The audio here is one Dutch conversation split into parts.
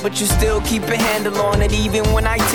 but you still keep a handle on it. Even when I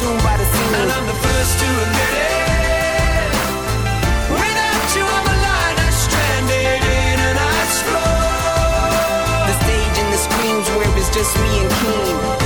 consumed by the scene. And I'm the first to admit it. Without you stranded in an ice. The stage and the where it's just me and Keem.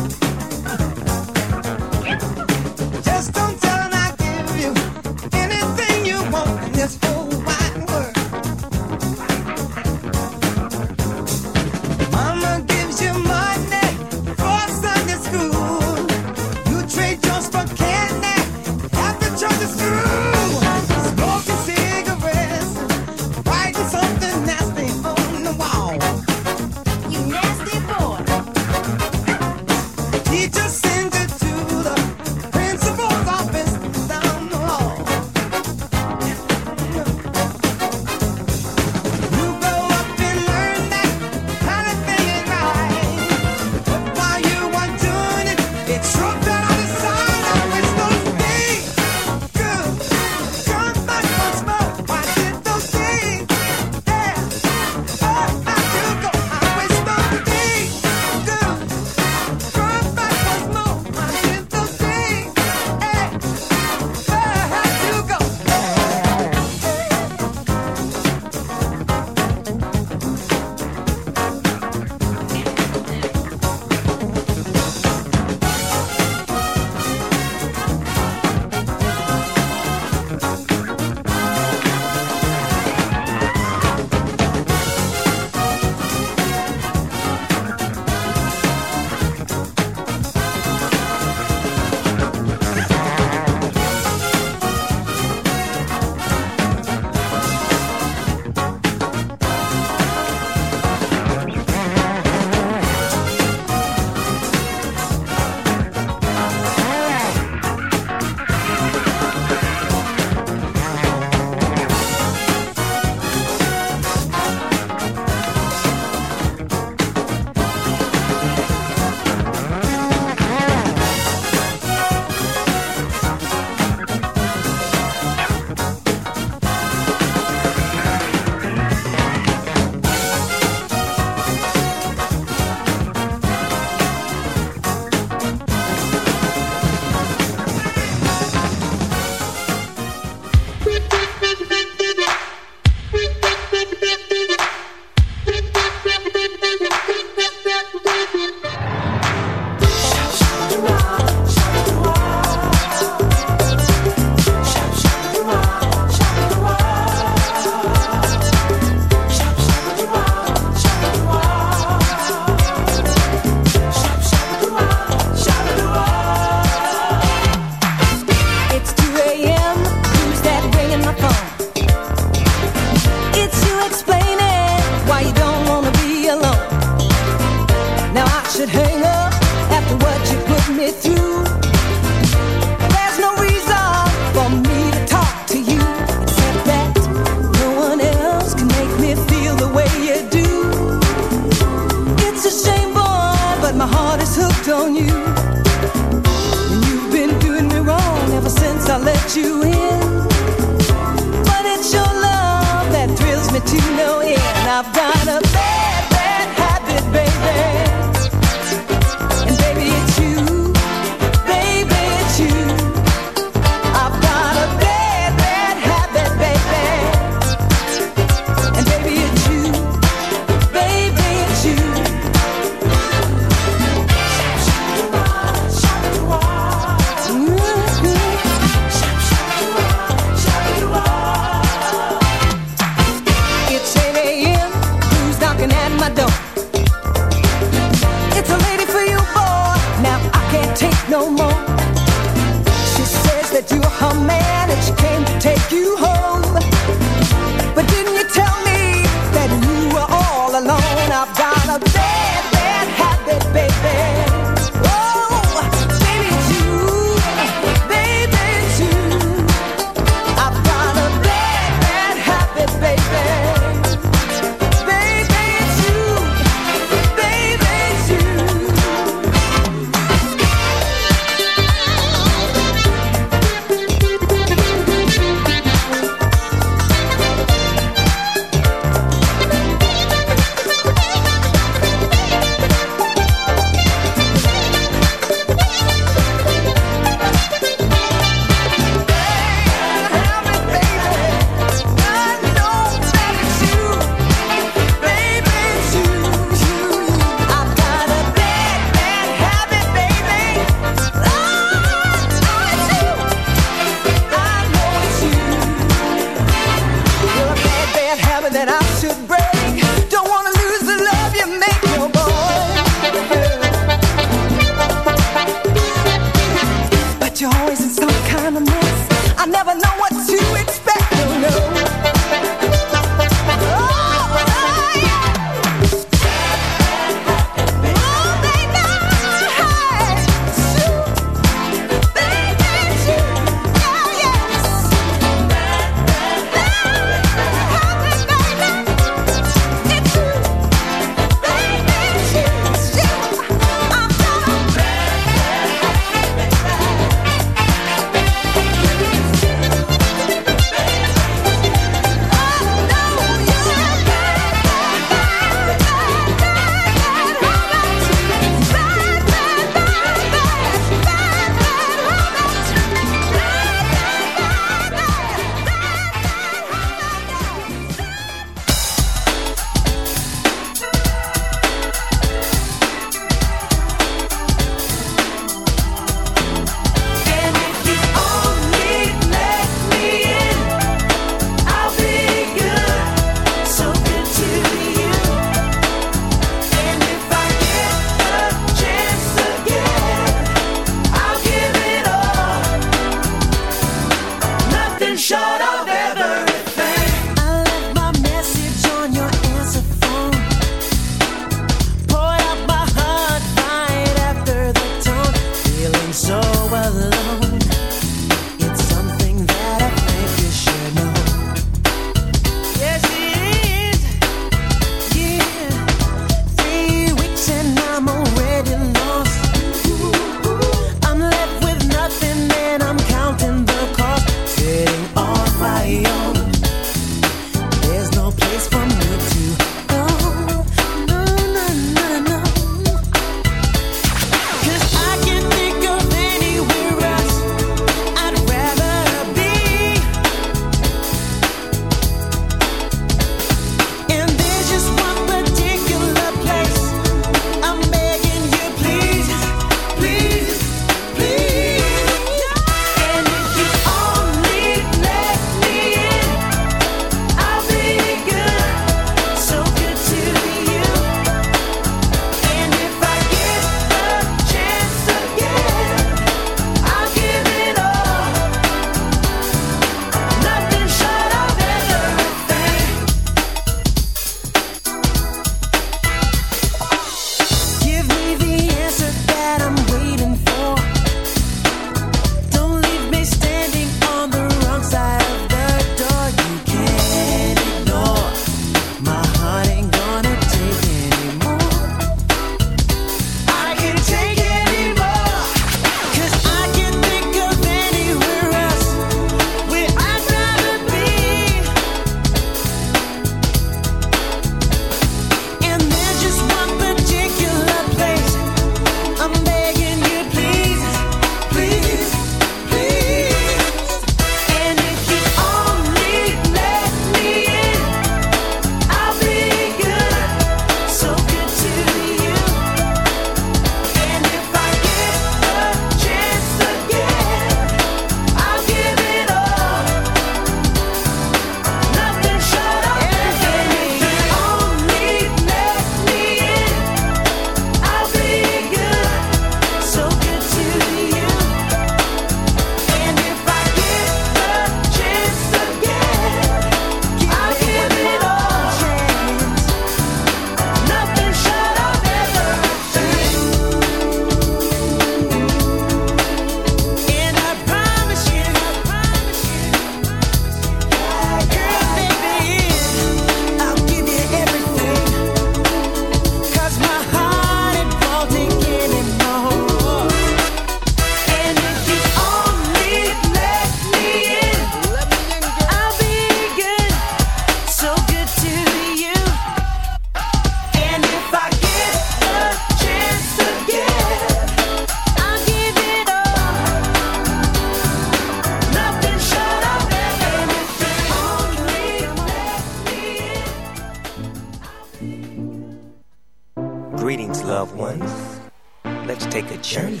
Journey.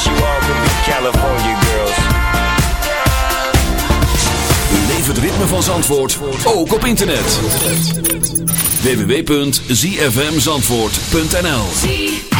Wish you all could be California girls. Beleef het ritme van Zandvoort, ook op internet. www.zfmzandvoort.nl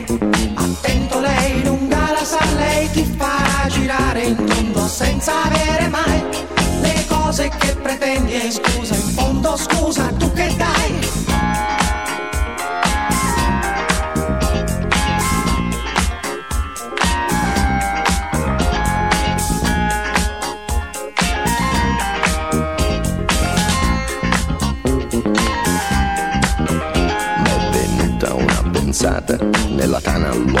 Ti farà girare in tondo senza avere mai le cose che pretendi e scusa, in fondo scusa, tu che dai? nella tana portata,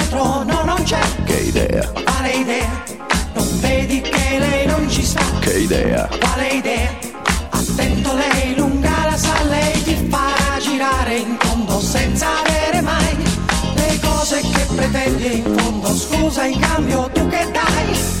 in cambio tu che dai?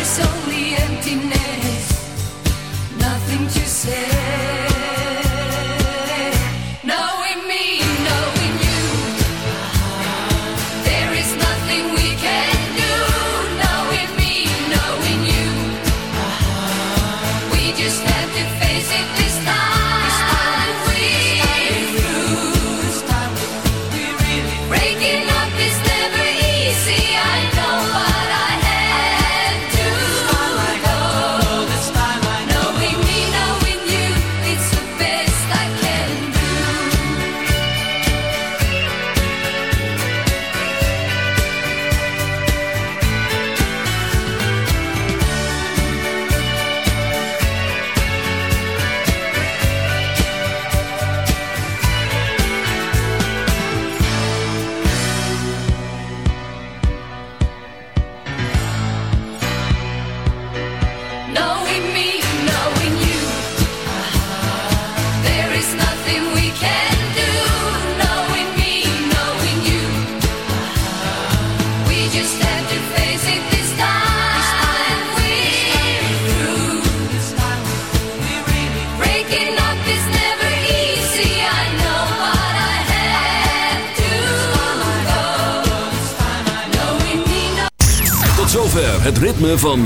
It's only emptiness, nothing to say.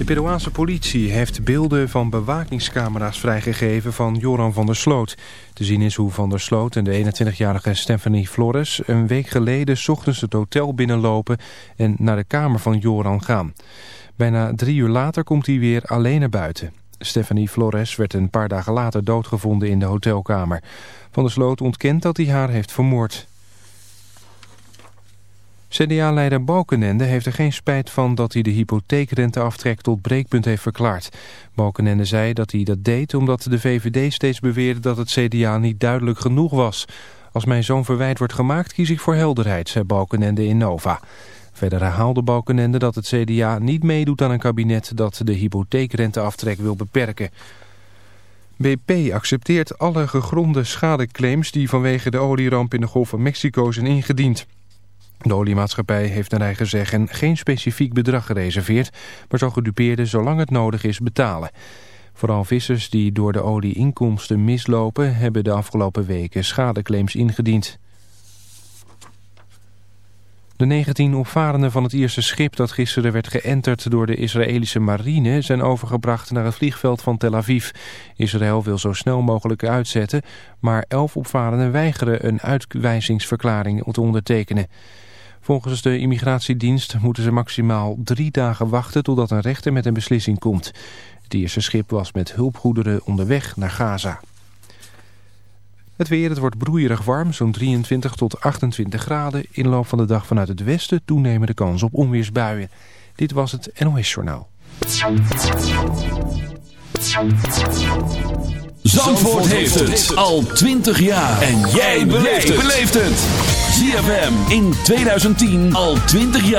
De Peruaanse politie heeft beelden van bewakingscamera's vrijgegeven van Joran van der Sloot. Te zien is hoe van der Sloot en de 21-jarige Stephanie Flores een week geleden ochtends het hotel binnenlopen en naar de kamer van Joran gaan. Bijna drie uur later komt hij weer alleen naar buiten. Stephanie Flores werd een paar dagen later doodgevonden in de hotelkamer. Van der Sloot ontkent dat hij haar heeft vermoord. CDA-leider Balkenende heeft er geen spijt van dat hij de hypotheekrenteaftrek tot breekpunt heeft verklaard. Balkenende zei dat hij dat deed omdat de VVD steeds beweerde dat het CDA niet duidelijk genoeg was. Als mijn zoon verwijt wordt gemaakt kies ik voor helderheid, zei Balkenende in Nova. Verder herhaalde Balkenende dat het CDA niet meedoet aan een kabinet dat de hypotheekrenteaftrek wil beperken. BP accepteert alle gegronde schadeclaims die vanwege de olieramp in de Golf van Mexico zijn ingediend. De oliemaatschappij heeft naar eigen zeggen geen specifiek bedrag gereserveerd, maar zal gedupeerden zolang het nodig is betalen. Vooral vissers die door de olieinkomsten mislopen hebben de afgelopen weken schadeclaims ingediend. De 19 opvarenden van het Ierse schip dat gisteren werd geënterd door de Israëlische marine zijn overgebracht naar het vliegveld van Tel Aviv. Israël wil zo snel mogelijk uitzetten, maar 11 opvarenden weigeren een uitwijzingsverklaring te ondertekenen. Volgens de immigratiedienst moeten ze maximaal drie dagen wachten totdat een rechter met een beslissing komt. Het Ierse schip was met hulpgoederen onderweg naar Gaza. Het weer, het wordt broeierig warm, zo'n 23 tot 28 graden. In de loop van de dag vanuit het westen toenemende kans op onweersbuien. Dit was het NOS Journaal. Zandvoort heeft het al 20 jaar. En jij beleeft het. ZFM in 2010 al 20 jaar.